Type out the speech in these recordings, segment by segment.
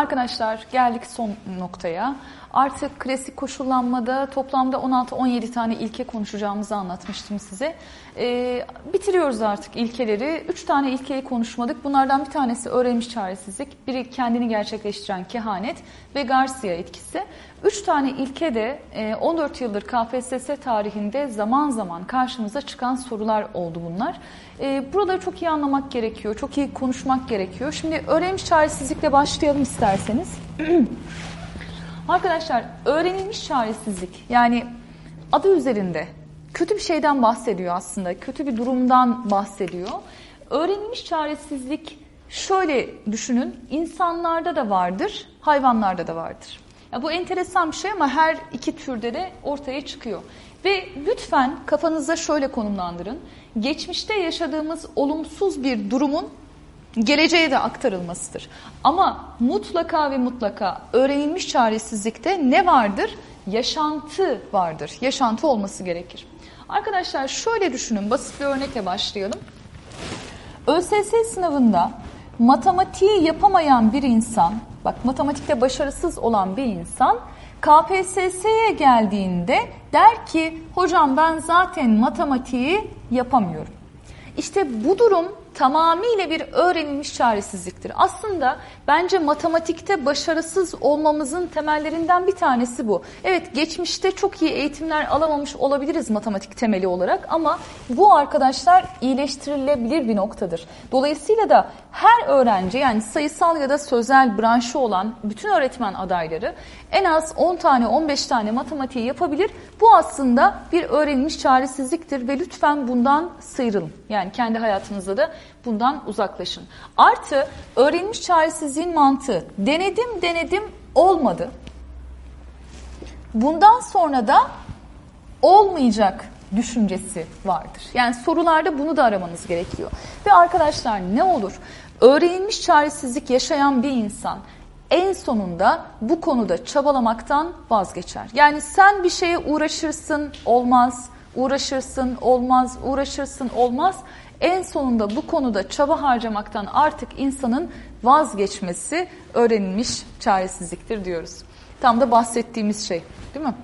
Arkadaşlar geldik son noktaya. Artık klasik koşullanmada toplamda 16-17 tane ilke konuşacağımızı anlatmıştım size. Ee, bitiriyoruz artık ilkeleri. 3 tane ilkeyi konuşmadık. Bunlardan bir tanesi öğrenmiş çaresizlik, biri kendini gerçekleştiren kehanet ve Garcia etkisi. 3 tane ilke de 14 e, yıldır KPSS tarihinde zaman zaman karşımıza çıkan sorular oldu bunlar. E, buraları çok iyi anlamak gerekiyor, çok iyi konuşmak gerekiyor. Şimdi öğrenmiş çaresizlikle başlayalım isterseniz. Arkadaşlar öğrenilmiş çaresizlik yani adı üzerinde kötü bir şeyden bahsediyor aslında. Kötü bir durumdan bahsediyor. Öğrenilmiş çaresizlik şöyle düşünün insanlarda da vardır, hayvanlarda da vardır. Ya bu enteresan bir şey ama her iki türde de ortaya çıkıyor. Ve lütfen kafanızda şöyle konumlandırın. Geçmişte yaşadığımız olumsuz bir durumun geleceğe de aktarılmasıdır. Ama mutlaka ve mutlaka öğrenilmiş çaresizlikte ne vardır? Yaşantı vardır. Yaşantı olması gerekir. Arkadaşlar şöyle düşünün, basit bir örnekle başlayalım. ÖSS sınavında matematiği yapamayan bir insan, bak matematikte başarısız olan bir insan KPSS'ye geldiğinde der ki hocam ben zaten matematiği yapamıyorum. İşte bu durum tamamıyla bir öğrenilmiş çaresizliktir. Aslında bence matematikte başarısız olmamızın temellerinden bir tanesi bu. Evet geçmişte çok iyi eğitimler alamamış olabiliriz matematik temeli olarak ama bu arkadaşlar iyileştirilebilir bir noktadır. Dolayısıyla da her öğrenci yani sayısal ya da sözel branşı olan bütün öğretmen adayları en az 10 tane 15 tane matematiği yapabilir. Bu aslında bir öğrenilmiş çaresizliktir ve lütfen bundan sıyrılın. Yani kendi hayatınızda da bundan uzaklaşın. Artı öğrenilmiş çaresizliğin mantığı denedim denedim olmadı. Bundan sonra da olmayacak düşüncesi vardır. Yani sorularda bunu da aramanız gerekiyor. Ve arkadaşlar ne olur öğrenilmiş çaresizlik yaşayan bir insan en sonunda bu konuda çabalamaktan vazgeçer. Yani sen bir şeye uğraşırsın olmaz, uğraşırsın olmaz, uğraşırsın olmaz. En sonunda bu konuda çaba harcamaktan artık insanın vazgeçmesi öğrenilmiş çaresizliktir diyoruz. Tam da bahsettiğimiz şey değil mi?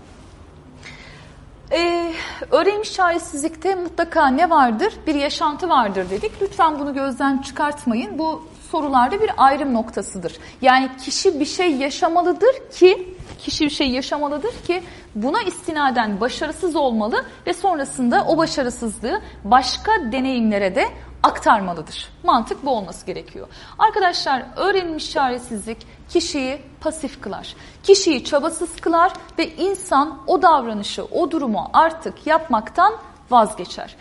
Ee, öğrenilmiş çaresizlikte mutlaka ne vardır? Bir yaşantı vardır dedik. Lütfen bunu gözden çıkartmayın. Bu sorularda bir ayrım noktasıdır. Yani kişi bir şey yaşamalıdır ki kişi bir şey yaşamalıdır ki buna istinaden başarısız olmalı ve sonrasında o başarısızlığı başka deneyimlere de aktarmalıdır. Mantık bu olması gerekiyor. Arkadaşlar öğrenilmiş çaresizlik kişiyi pasif kılar. Kişiyi çabasız kılar ve insan o davranışı, o durumu artık yapmaktan vazgeçer.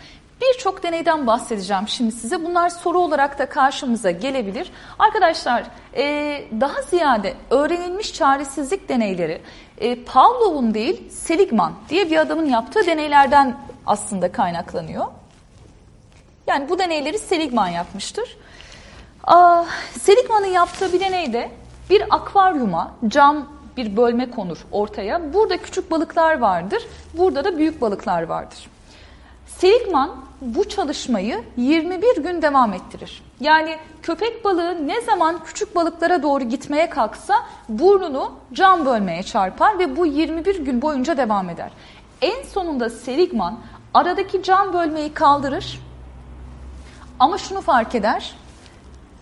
Birçok deneyden bahsedeceğim şimdi size. Bunlar soru olarak da karşımıza gelebilir. Arkadaşlar e, daha ziyade öğrenilmiş çaresizlik deneyleri e, Pavlov'un değil Seligman diye bir adamın yaptığı deneylerden aslında kaynaklanıyor. Yani bu deneyleri Seligman yapmıştır. Seligman'ın yaptığı bir deneyde bir akvaryuma cam bir bölme konur ortaya. Burada küçük balıklar vardır. Burada da büyük balıklar vardır. Seligman bu çalışmayı 21 gün devam ettirir. Yani köpek balığı ne zaman küçük balıklara doğru gitmeye kalksa burnunu cam bölmeye çarpar ve bu 21 gün boyunca devam eder. En sonunda Seligman aradaki cam bölmeyi kaldırır ama şunu fark eder.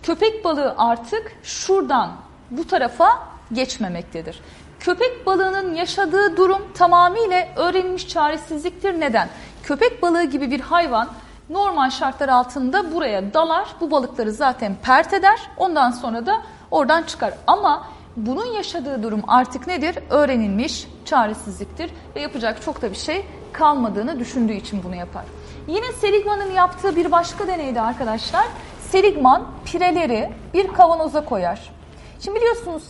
Köpek balığı artık şuradan bu tarafa geçmemektedir. Köpek balığının yaşadığı durum tamamıyla öğrenilmiş çaresizliktir. Neden? Köpek balığı gibi bir hayvan normal şartlar altında buraya dalar. Bu balıkları zaten pert eder. Ondan sonra da oradan çıkar. Ama bunun yaşadığı durum artık nedir? Öğrenilmiş çaresizliktir ve yapacak çok da bir şey kalmadığını düşündüğü için bunu yapar. Yine Seligman'ın yaptığı bir başka deneydi arkadaşlar. Seligman pireleri bir kavanoza koyar. Şimdi biliyorsunuz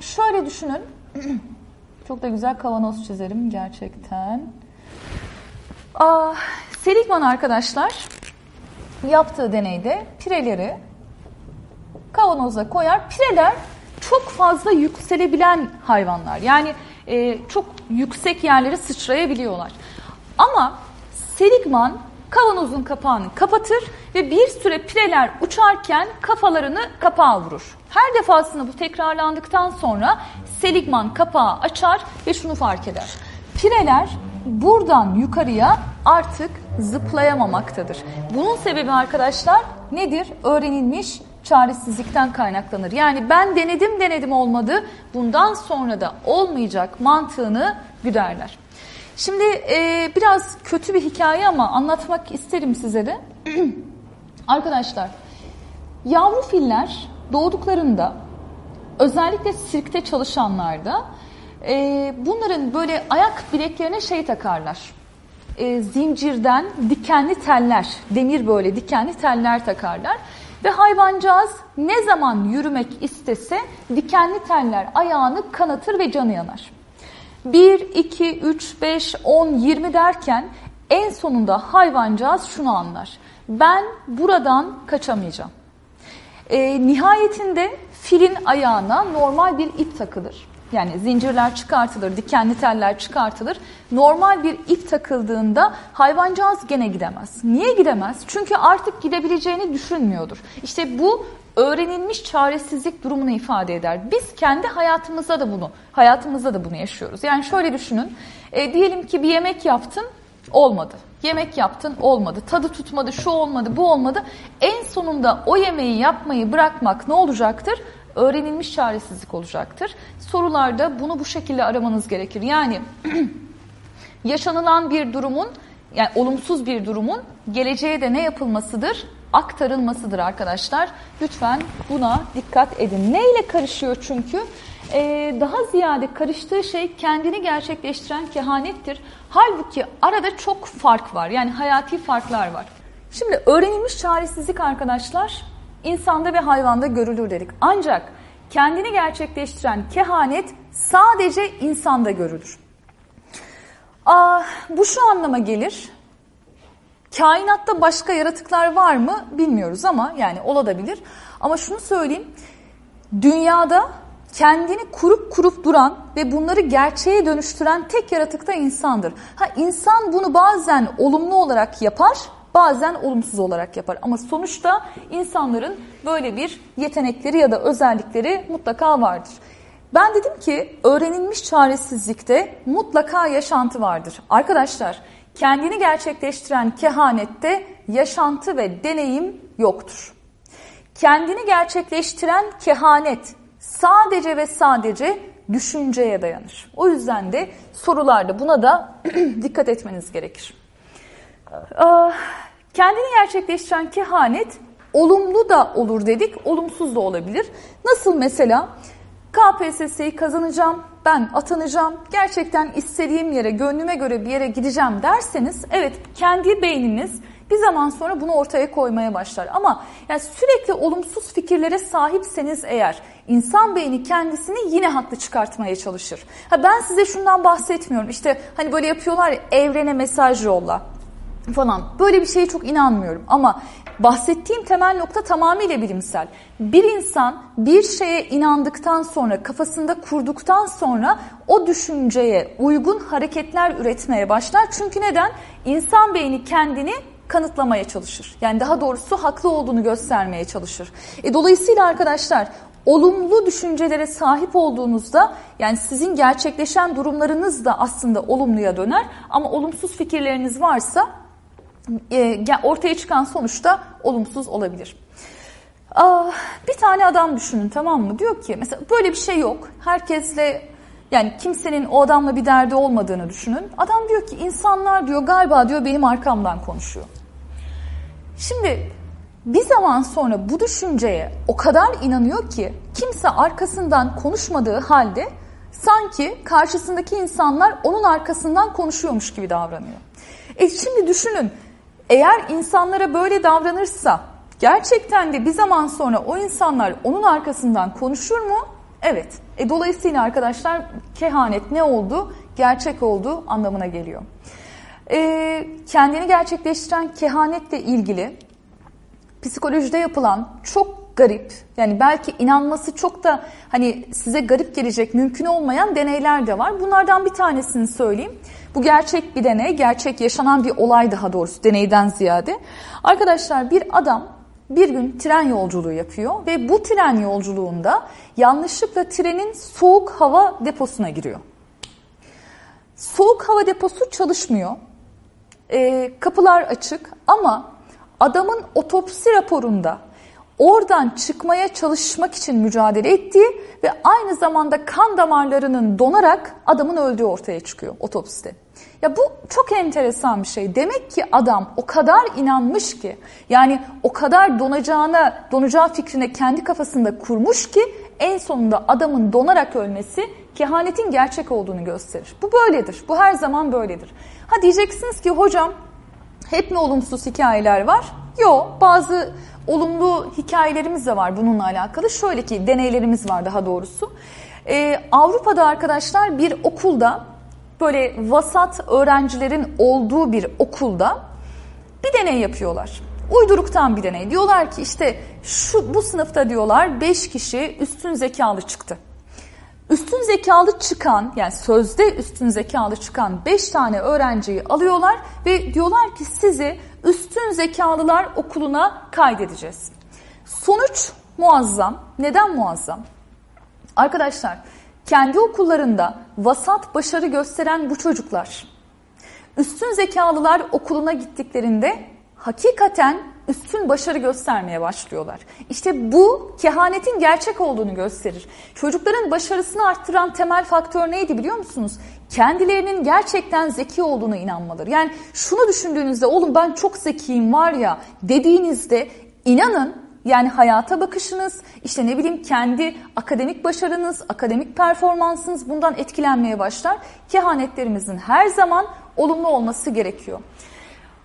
şöyle düşünün. çok da güzel kavanoz çizerim gerçekten. Aa, Seligman arkadaşlar yaptığı deneyde pireleri kavanoza koyar. Pireler çok fazla yükselebilen hayvanlar. Yani e, çok yüksek yerlere sıçrayabiliyorlar. Ama Seligman kavanozun kapağını kapatır ve bir süre pireler uçarken kafalarını kapağa vurur. Her defasında bu tekrarlandıktan sonra Seligman kapağı açar ve şunu fark eder. Pireler buradan yukarıya artık zıplayamamaktadır. Bunun sebebi arkadaşlar nedir? Öğrenilmiş çaresizlikten kaynaklanır. Yani ben denedim denedim olmadı bundan sonra da olmayacak mantığını güderler. Şimdi e, biraz kötü bir hikaye ama anlatmak isterim size de. Arkadaşlar yavru filler doğduklarında özellikle sirkte çalışanlarda e, bunların böyle ayak bileklerine şey takarlar. E, zincirden dikenli teller, demir böyle dikenli teller takarlar. Ve hayvancağız ne zaman yürümek istese dikenli teller ayağını kanatır ve canı yanar. 1, 2, 3, 5, 10, 20 derken en sonunda hayvancağız şunu anlar. Ben buradan kaçamayacağım. E, nihayetinde filin ayağına normal bir ip takılır. Yani zincirler çıkartılır, dikenli teller çıkartılır. Normal bir ip takıldığında hayvancağız gene gidemez. Niye gidemez? Çünkü artık gidebileceğini düşünmüyordur. İşte bu öğrenilmiş çaresizlik durumunu ifade eder. Biz kendi hayatımızda da bunu, hayatımızda da bunu yaşıyoruz. Yani şöyle düşünün. E, diyelim ki bir yemek yaptın, olmadı. Yemek yaptın, olmadı. Tadı tutmadı, şu olmadı, bu olmadı. En sonunda o yemeği yapmayı bırakmak ne olacaktır? Öğrenilmiş çaresizlik olacaktır. Sorularda bunu bu şekilde aramanız gerekir. Yani yaşanılan bir durumun yani olumsuz bir durumun geleceğe de ne yapılmasıdır? Aktarılmasıdır arkadaşlar. Lütfen buna dikkat edin. Ne ile karışıyor çünkü? Ee, daha ziyade karıştığı şey kendini gerçekleştiren kehanettir. Halbuki arada çok fark var. Yani hayati farklar var. Şimdi öğrenilmiş çaresizlik arkadaşlar insanda ve hayvanda görülür dedik. Ancak kendini gerçekleştiren kehanet sadece insanda görülür. Aa, bu şu anlama gelir. Kainatta başka yaratıklar var mı bilmiyoruz ama yani olabilir. Ama şunu söyleyeyim. Dünyada kendini kurup kurup duran ve bunları gerçeğe dönüştüren tek yaratık da insandır. Ha insan bunu bazen olumlu olarak yapar, bazen olumsuz olarak yapar. Ama sonuçta insanların böyle bir yetenekleri ya da özellikleri mutlaka vardır. Ben dedim ki öğrenilmiş çaresizlikte mutlaka yaşantı vardır. Arkadaşlar kendini gerçekleştiren kehanette yaşantı ve deneyim yoktur. Kendini gerçekleştiren kehanet sadece ve sadece düşünceye dayanır. O yüzden de sorularda buna da dikkat etmeniz gerekir. Ah, kendini gerçekleştiren kehanet olumlu da olur dedik, olumsuz da olabilir. Nasıl mesela KPSS'yi kazanacağım, ben atanacağım, gerçekten istediğim yere, gönlüme göre bir yere gideceğim derseniz evet kendi beyniniz bir zaman sonra bunu ortaya koymaya başlar. Ama yani sürekli olumsuz fikirlere sahipseniz eğer insan beyni kendisini yine haklı çıkartmaya çalışır. Ha ben size şundan bahsetmiyorum. İşte hani böyle yapıyorlar ya evrene mesaj yolla falan. Böyle bir şeye çok inanmıyorum ama bahsettiğim temel nokta tamamıyla bilimsel. Bir insan bir şeye inandıktan sonra, kafasında kurduktan sonra o düşünceye uygun hareketler üretmeye başlar. Çünkü neden? İnsan beyni kendini kanıtlamaya çalışır. Yani daha doğrusu haklı olduğunu göstermeye çalışır. E, dolayısıyla arkadaşlar olumlu düşüncelere sahip olduğunuzda yani sizin gerçekleşen durumlarınız da aslında olumluya döner ama olumsuz fikirleriniz varsa ortaya çıkan sonuç da olumsuz olabilir. Bir tane adam düşünün tamam mı? Diyor ki mesela böyle bir şey yok. Herkesle yani kimsenin o adamla bir derdi olmadığını düşünün. Adam diyor ki insanlar diyor galiba diyor benim arkamdan konuşuyor. Şimdi bir zaman sonra bu düşünceye o kadar inanıyor ki kimse arkasından konuşmadığı halde sanki karşısındaki insanlar onun arkasından konuşuyormuş gibi davranıyor. E şimdi düşünün eğer insanlara böyle davranırsa gerçekten de bir zaman sonra o insanlar onun arkasından konuşur mu? Evet. E, dolayısıyla arkadaşlar kehanet ne oldu? Gerçek oldu anlamına geliyor. E, kendini gerçekleştiren kehanetle ilgili psikolojide yapılan çok garip. Yani belki inanması çok da hani size garip gelecek mümkün olmayan deneyler de var. Bunlardan bir tanesini söyleyeyim. Bu gerçek bir deney, gerçek yaşanan bir olay daha doğrusu deneyden ziyade. Arkadaşlar bir adam bir gün tren yolculuğu yapıyor ve bu tren yolculuğunda yanlışlıkla trenin soğuk hava deposuna giriyor. Soğuk hava deposu çalışmıyor. E, kapılar açık ama adamın otopsi raporunda oradan çıkmaya çalışmak için mücadele ettiği ve aynı zamanda kan damarlarının donarak adamın öldüğü ortaya çıkıyor otopside. Ya bu çok enteresan bir şey. Demek ki adam o kadar inanmış ki yani o kadar donacağına, donacağı fikrine kendi kafasında kurmuş ki en sonunda adamın donarak ölmesi kehanetin gerçek olduğunu gösterir. Bu böyledir. Bu her zaman böyledir. Ha diyeceksiniz ki hocam hep mi olumsuz hikayeler var? Yok bazı olumlu hikayelerimiz de var bununla alakalı. Şöyle ki deneylerimiz var daha doğrusu. Ee, Avrupa'da arkadaşlar bir okulda böyle vasat öğrencilerin olduğu bir okulda bir deney yapıyorlar. Uyduruktan bir deney. Diyorlar ki işte şu bu sınıfta diyorlar 5 kişi üstün zekalı çıktı. Üstün zekalı çıkan yani sözde üstün zekalı çıkan 5 tane öğrenciyi alıyorlar ve diyorlar ki sizi üstün zekalılar okuluna kaydedeceğiz. Sonuç muazzam. Neden muazzam? Arkadaşlar kendi okullarında vasat başarı gösteren bu çocuklar üstün zekalılar okuluna gittiklerinde hakikaten üstün başarı göstermeye başlıyorlar. İşte bu kehanetin gerçek olduğunu gösterir. Çocukların başarısını arttıran temel faktör neydi biliyor musunuz? Kendilerinin gerçekten zeki olduğunu inanmaları. Yani şunu düşündüğünüzde oğlum ben çok zekiyim var ya dediğinizde inanın yani hayata bakışınız, işte ne bileyim kendi akademik başarınız, akademik performansınız bundan etkilenmeye başlar. Kehanetlerimizin her zaman olumlu olması gerekiyor.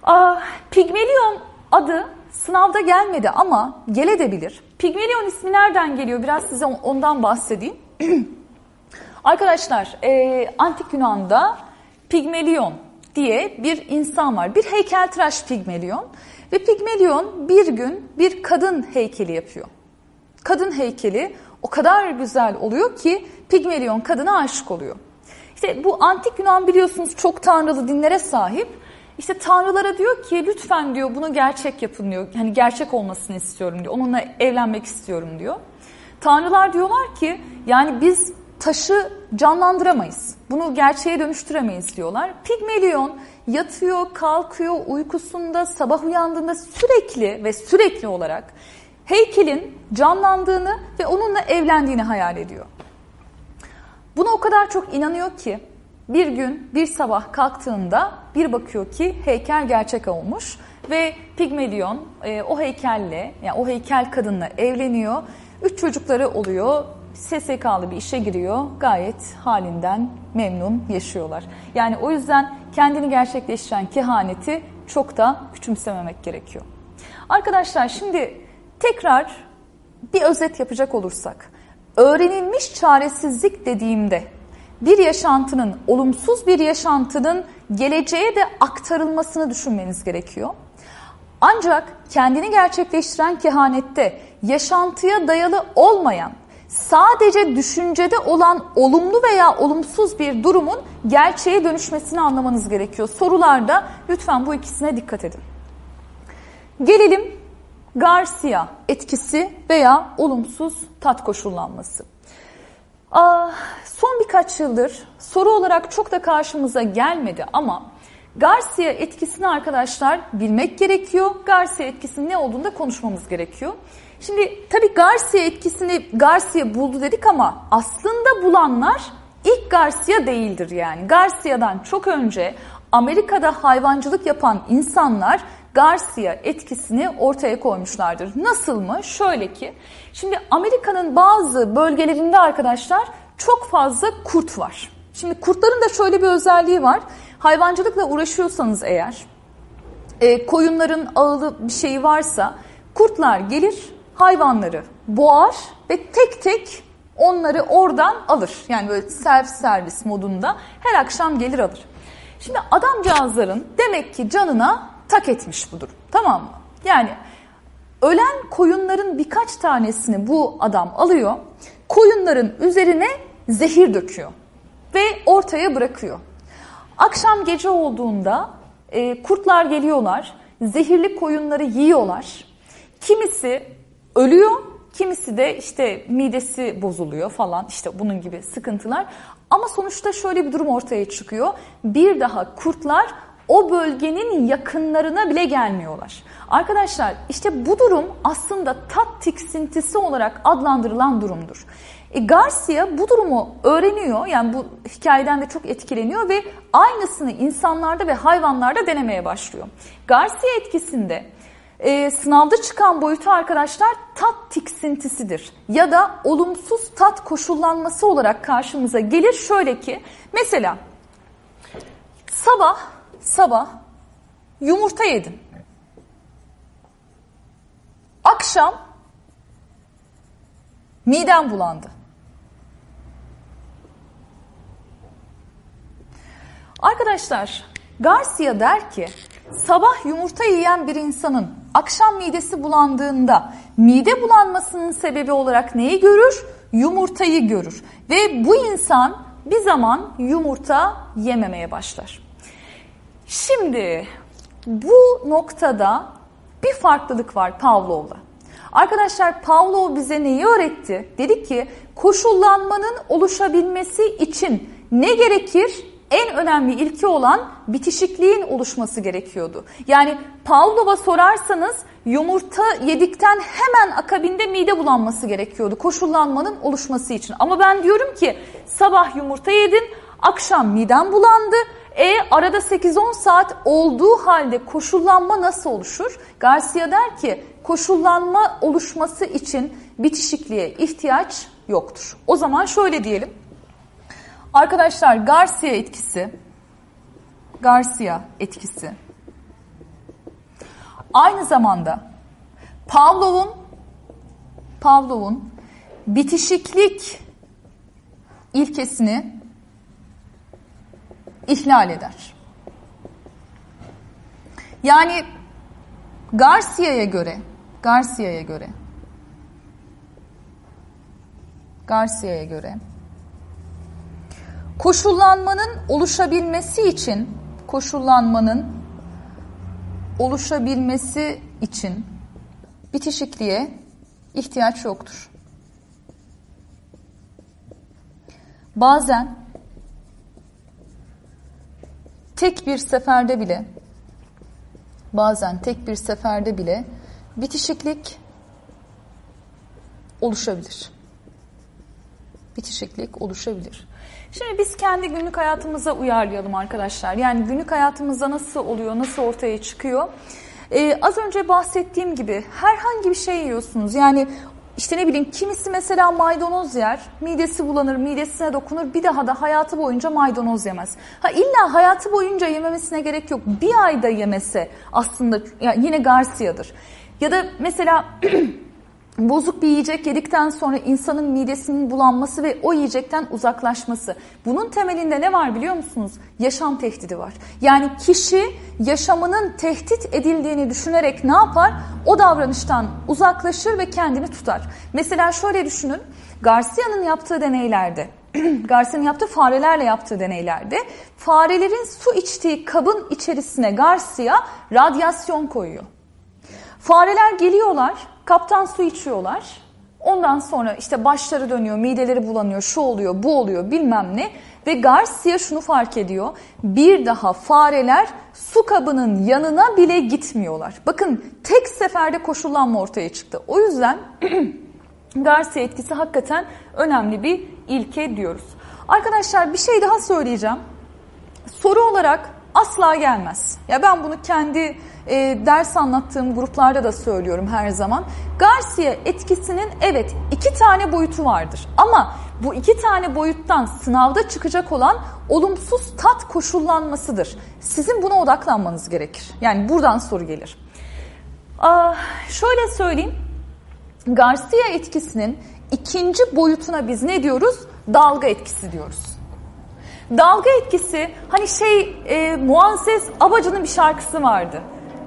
Aa, Pigmalion adı sınavda gelmedi ama gelebilir. Pigmalion ismi nereden geliyor? Biraz size ondan bahsedeyim. Arkadaşlar e, Antik Yunan'da Pigmalion diye bir insan var. Bir heykeltıraş Pigmalion. Ve Pigmalion bir gün bir kadın heykeli yapıyor. Kadın heykeli o kadar güzel oluyor ki Pigmalion kadına aşık oluyor. İşte bu antik Yunan biliyorsunuz çok tanrılı dinlere sahip. İşte tanrılara diyor ki lütfen diyor bunu gerçek yapın diyor. Hani gerçek olmasını istiyorum diyor. Onunla evlenmek istiyorum diyor. Tanrılar diyorlar ki yani biz taşı canlandıramayız. Bunu gerçeğe dönüştüremeyiz diyorlar. Pigmalion yatıyor, kalkıyor, uykusunda, sabah uyandığında sürekli ve sürekli olarak heykelin canlandığını ve onunla evlendiğini hayal ediyor. Buna o kadar çok inanıyor ki bir gün bir sabah kalktığında bir bakıyor ki heykel gerçek olmuş ve Pigmalion e, o heykelle yani o heykel kadınla evleniyor. Üç çocukları oluyor. SSK'lı bir işe giriyor. Gayet halinden memnun yaşıyorlar. Yani o yüzden kendini gerçekleştiren kehaneti çok da küçümsememek gerekiyor. Arkadaşlar şimdi tekrar bir özet yapacak olursak. Öğrenilmiş çaresizlik dediğimde bir yaşantının, olumsuz bir yaşantının geleceğe de aktarılmasını düşünmeniz gerekiyor. Ancak kendini gerçekleştiren kehanette yaşantıya dayalı olmayan, sadece düşüncede olan olumlu veya olumsuz bir durumun gerçeğe dönüşmesini anlamanız gerekiyor. Sorularda lütfen bu ikisine dikkat edin. Gelelim Garcia etkisi veya olumsuz tat koşullanması. Aa, son birkaç yıldır soru olarak çok da karşımıza gelmedi ama Garcia etkisini arkadaşlar bilmek gerekiyor. Garcia etkisinin ne olduğunu da konuşmamız gerekiyor. Şimdi tabii Garcia etkisini Garcia buldu dedik ama aslında bulanlar ilk Garcia değildir yani. Garcia'dan çok önce Amerika'da hayvancılık yapan insanlar Garcia etkisini ortaya koymuşlardır. Nasıl mı? Şöyle ki, şimdi Amerika'nın bazı bölgelerinde arkadaşlar çok fazla kurt var. Şimdi kurtların da şöyle bir özelliği var. Hayvancılıkla uğraşıyorsanız eğer, e, koyunların ağılı bir şeyi varsa kurtlar gelir, hayvanları boğar ve tek tek onları oradan alır. Yani böyle self servis modunda her akşam gelir alır. Şimdi adamcağızların demek ki canına tak etmiş bu durum. Tamam mı? Yani ölen koyunların birkaç tanesini bu adam alıyor. Koyunların üzerine zehir döküyor ve ortaya bırakıyor. Akşam gece olduğunda e, kurtlar geliyorlar, zehirli koyunları yiyorlar. Kimisi ölüyor, kimisi de işte midesi bozuluyor falan işte bunun gibi sıkıntılar. Ama sonuçta şöyle bir durum ortaya çıkıyor. Bir daha kurtlar o bölgenin yakınlarına bile gelmiyorlar. Arkadaşlar işte bu durum aslında tat tiksintisi olarak adlandırılan durumdur. E Garcia bu durumu öğreniyor yani bu hikayeden de çok etkileniyor ve aynısını insanlarda ve hayvanlarda denemeye başlıyor. Garcia etkisinde e, sınavda çıkan boyutu arkadaşlar tat tiksintisidir ya da olumsuz tat koşullanması olarak karşımıza gelir. Şöyle ki mesela sabah sabah yumurta yedin. Akşam midem bulandı. Arkadaşlar Garcia der ki sabah yumurta yiyen bir insanın akşam midesi bulandığında mide bulanmasının sebebi olarak neyi görür? Yumurtayı görür. Ve bu insan bir zaman yumurta yememeye başlar. Şimdi bu noktada bir farklılık var Pavlov'la. Arkadaşlar Pavlov bize neyi öğretti? Dedi ki koşullanmanın oluşabilmesi için ne gerekir? En önemli ilki olan bitişikliğin oluşması gerekiyordu. Yani Pavlov'a sorarsanız yumurta yedikten hemen akabinde mide bulanması gerekiyordu koşullanmanın oluşması için. Ama ben diyorum ki sabah yumurta yedin, akşam miden bulandı, e arada 8-10 saat olduğu halde koşullanma nasıl oluşur? Garcia der ki koşullanma oluşması için bitişikliğe ihtiyaç yoktur. O zaman şöyle diyelim. Arkadaşlar Garcia etkisi Garcia etkisi aynı zamanda Pavlov'un Pavlov'un bitişiklik ilkesini ihlal eder. Yani Garcia'ya göre Garcia'ya göre Garcia'ya göre koşullanmanın oluşabilmesi için koşullanmanın oluşabilmesi için bitişikliğe ihtiyaç yoktur. Bazen tek bir seferde bile bazen tek bir seferde bile bitişiklik oluşabilir. Bitişiklik oluşabilir. Şimdi biz kendi günlük hayatımıza uyarlayalım arkadaşlar. Yani günlük hayatımızda nasıl oluyor, nasıl ortaya çıkıyor? Ee, az önce bahsettiğim gibi herhangi bir şey yiyorsunuz. Yani işte ne bileyim kimisi mesela maydanoz yer, midesi bulanır, midesine dokunur bir daha da hayatı boyunca maydanoz yemez. Ha illa hayatı boyunca yememesine gerek yok. Bir ayda yemese aslında yani yine Garcia'dır. Ya da mesela bozuk bir yiyecek yedikten sonra insanın midesinin bulanması ve o yiyecekten uzaklaşması. Bunun temelinde ne var biliyor musunuz? Yaşam tehdidi var. Yani kişi yaşamının tehdit edildiğini düşünerek ne yapar? O davranıştan uzaklaşır ve kendini tutar. Mesela şöyle düşünün. Garcia'nın yaptığı deneylerde Garcia'nın yaptığı farelerle yaptığı deneylerde farelerin su içtiği kabın içerisine Garcia radyasyon koyuyor. Fareler geliyorlar Kaptan su içiyorlar. Ondan sonra işte başları dönüyor, mideleri bulanıyor, şu oluyor, bu oluyor bilmem ne. Ve Garcia şunu fark ediyor. Bir daha fareler su kabının yanına bile gitmiyorlar. Bakın tek seferde koşullanma ortaya çıktı. O yüzden Garcia etkisi hakikaten önemli bir ilke diyoruz. Arkadaşlar bir şey daha söyleyeceğim. Soru olarak asla gelmez. Ya ben bunu kendi e, ders anlattığım gruplarda da söylüyorum her zaman. Garcia etkisinin evet iki tane boyutu vardır. Ama bu iki tane boyuttan sınavda çıkacak olan olumsuz tat koşullanmasıdır. Sizin buna odaklanmanız gerekir. Yani buradan soru gelir. Aa, şöyle söyleyeyim. Garcia etkisinin ikinci boyutuna biz ne diyoruz? Dalga etkisi diyoruz. Dalga etkisi hani şey e, Muazzez Abacı'nın bir şarkısı vardı.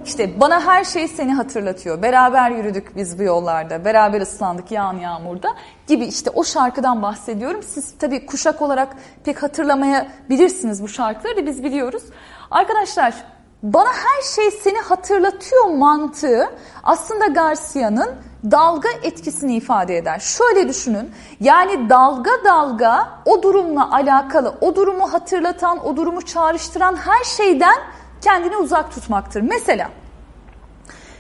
İşte bana her şey seni hatırlatıyor. Beraber yürüdük biz bu yollarda. Beraber ıslandık yağan yağmurda gibi işte o şarkıdan bahsediyorum. Siz tabii kuşak olarak pek hatırlamayabilirsiniz bu şarkıları da biz biliyoruz. Arkadaşlar bana her şey seni hatırlatıyor mantığı aslında Garcia'nın dalga etkisini ifade eder. Şöyle düşünün yani dalga dalga o durumla alakalı o durumu hatırlatan o durumu çağrıştıran her şeyden kendini uzak tutmaktır. Mesela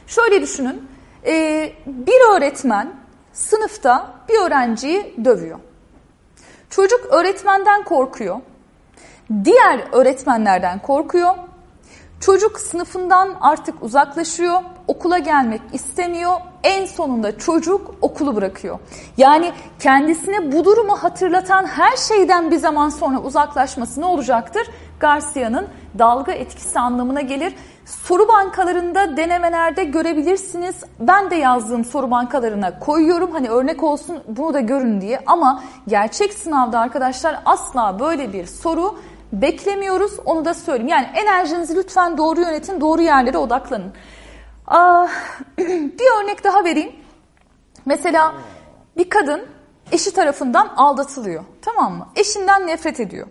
şöyle düşünün e, bir öğretmen sınıfta bir öğrenciyi dövüyor. Çocuk öğretmenden korkuyor. Diğer öğretmenlerden korkuyor. Çocuk sınıfından artık uzaklaşıyor, okula gelmek istemiyor. En sonunda çocuk okulu bırakıyor. Yani kendisine bu durumu hatırlatan her şeyden bir zaman sonra uzaklaşması ne olacaktır? Garcia'nın dalga etkisi anlamına gelir. Soru bankalarında denemelerde görebilirsiniz. Ben de yazdığım soru bankalarına koyuyorum. Hani örnek olsun bunu da görün diye. Ama gerçek sınavda arkadaşlar asla böyle bir soru beklemiyoruz. Onu da söyleyeyim. Yani enerjinizi lütfen doğru yönetin, doğru yerlere odaklanın. Aa, bir örnek daha vereyim. Mesela bir kadın eşi tarafından aldatılıyor. Tamam mı? Eşinden nefret ediyor.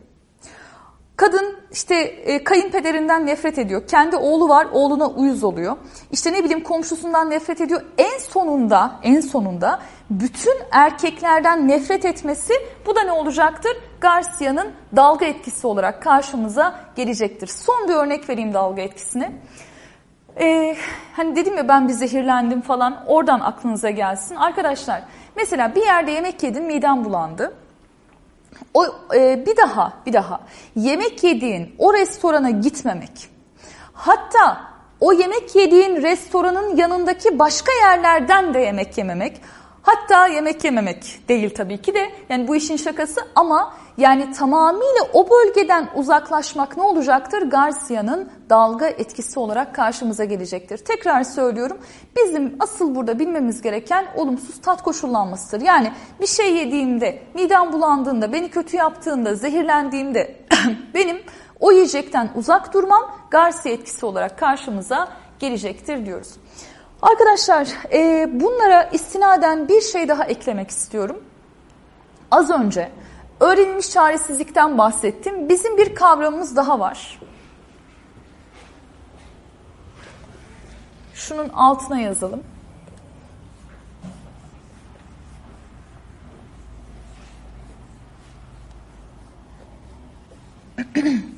Kadın işte e, kayınpederinden nefret ediyor. Kendi oğlu var, oğluna uyuz oluyor. İşte ne bileyim komşusundan nefret ediyor. En sonunda, en sonunda bütün erkeklerden nefret etmesi bu da ne olacaktır? Garcia'nın dalga etkisi olarak karşımıza gelecektir. Son bir örnek vereyim dalga etkisini. Ee, hani dedim ya ben bir zehirlendim falan oradan aklınıza gelsin. Arkadaşlar mesela bir yerde yemek yedin midem bulandı. O e, bir daha bir daha yemek yediğin o restorana gitmemek. Hatta o yemek yediğin restoranın yanındaki başka yerlerden de yemek yememek. Hatta yemek yememek değil tabii ki de yani bu işin şakası ama yani tamamıyla o bölgeden uzaklaşmak ne olacaktır? Garcia'nın dalga etkisi olarak karşımıza gelecektir. Tekrar söylüyorum bizim asıl burada bilmemiz gereken olumsuz tat koşullanmasıdır. Yani bir şey yediğimde, midem bulandığında, beni kötü yaptığında, zehirlendiğimde benim o yiyecekten uzak durmam Garcia etkisi olarak karşımıza gelecektir diyoruz. Arkadaşlar e, bunlara istinaden bir şey daha eklemek istiyorum. Az önce öğrenilmiş çaresizlikten bahsettim. Bizim bir kavramımız daha var. Şunun altına yazalım.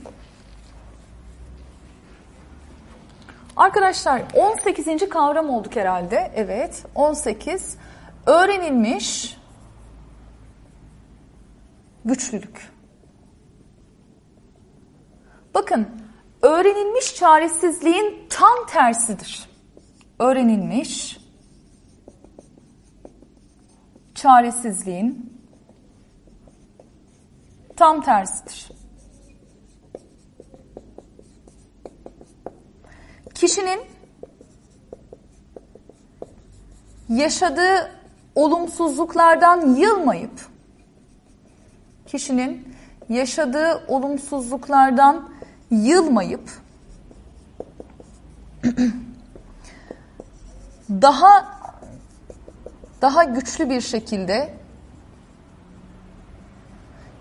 Arkadaşlar 18. kavram olduk herhalde. Evet 18. Öğrenilmiş güçlülük. Bakın öğrenilmiş çaresizliğin tam tersidir. Öğrenilmiş çaresizliğin tam tersidir. Kişinin yaşadığı olumsuzluklardan yılmayıp kişinin yaşadığı olumsuzluklardan yılmayıp daha daha güçlü bir şekilde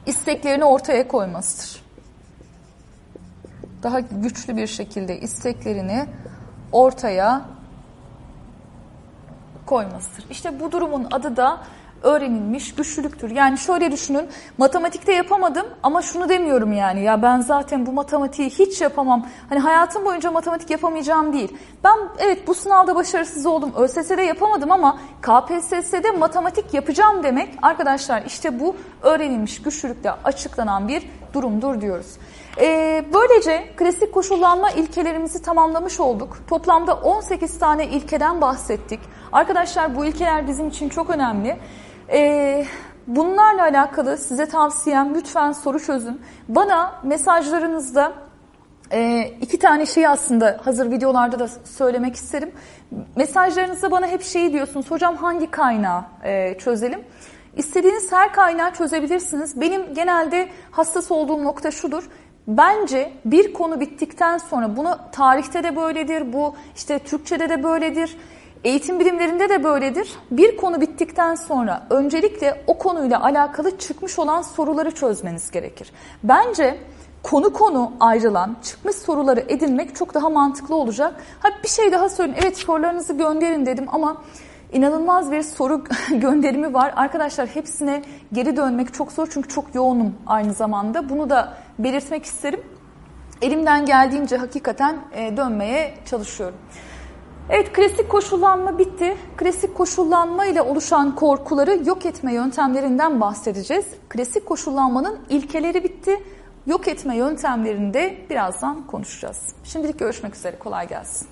isteklerini ortaya koymasıdır. Daha güçlü bir şekilde isteklerini ortaya koymasıdır. İşte bu durumun adı da öğrenilmiş güçlülüktür. Yani şöyle düşünün matematikte yapamadım ama şunu demiyorum yani ya ben zaten bu matematiği hiç yapamam. Hani hayatım boyunca matematik yapamayacağım değil. Ben evet bu sınavda başarısız oldum. ÖSS'de yapamadım ama KPSS'de matematik yapacağım demek arkadaşlar işte bu öğrenilmiş güçlülükle açıklanan bir durumdur diyoruz. Ee, böylece klasik koşullanma ilkelerimizi tamamlamış olduk. Toplamda 18 tane ilkeden bahsettik. Arkadaşlar bu ilkeler bizim için çok önemli. Ee, bunlarla alakalı size tavsiyem lütfen soru çözün. Bana mesajlarınızda e, iki tane şeyi aslında hazır videolarda da söylemek isterim. Mesajlarınızda bana hep şeyi diyorsunuz. Hocam hangi kaynağı e, çözelim? İstediğiniz her kaynağı çözebilirsiniz. Benim genelde hassas olduğum nokta şudur. Bence bir konu bittikten sonra bunu tarihte de böyledir, bu işte Türkçede de böyledir, eğitim bilimlerinde de böyledir. Bir konu bittikten sonra öncelikle o konuyla alakalı çıkmış olan soruları çözmeniz gerekir. Bence konu konu ayrılan çıkmış soruları edinmek çok daha mantıklı olacak. Ha bir şey daha söyleyeyim. Evet sorularınızı gönderin dedim ama inanılmaz bir soru gönderimi var. Arkadaşlar hepsine geri dönmek çok zor çünkü çok yoğunum aynı zamanda. Bunu da belirtmek isterim. Elimden geldiğince hakikaten e, dönmeye çalışıyorum. Evet klasik koşullanma bitti. Klasik koşullanma ile oluşan korkuları yok etme yöntemlerinden bahsedeceğiz. Klasik koşullanmanın ilkeleri bitti. Yok etme yöntemlerinde birazdan konuşacağız. Şimdilik görüşmek üzere. Kolay gelsin.